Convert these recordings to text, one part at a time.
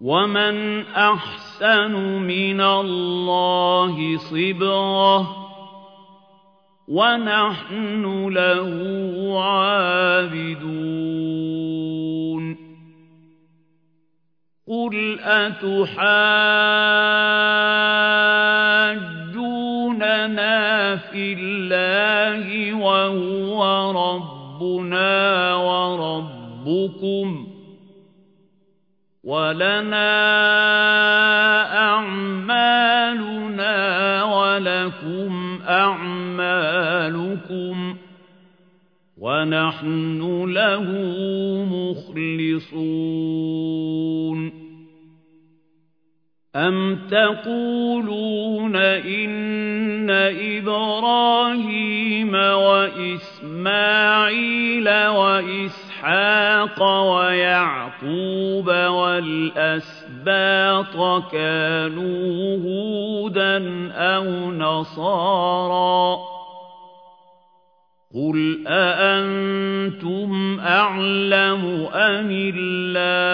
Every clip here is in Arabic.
ومن أحسن من الله صبغة ونحن له عابدون قل أتحاجوننا في الله وهو ربنا وربكم ولنا أعمالنا ولكم أعمالكم ونحن له مخلصون أم تقولون إن إبراهيم وإسماعيل وإسحاق ويعقوب والأسباط كانوا هودا أو نصارا. قل أأنتم أعلم أم الله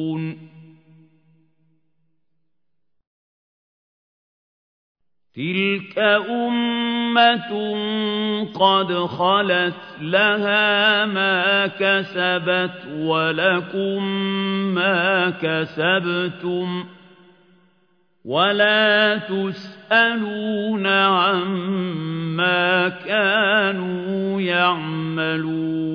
تلك أمة قد خلت لها ما كسبت ولكم ما كسبتم ولا تسألون عما كانوا يعملون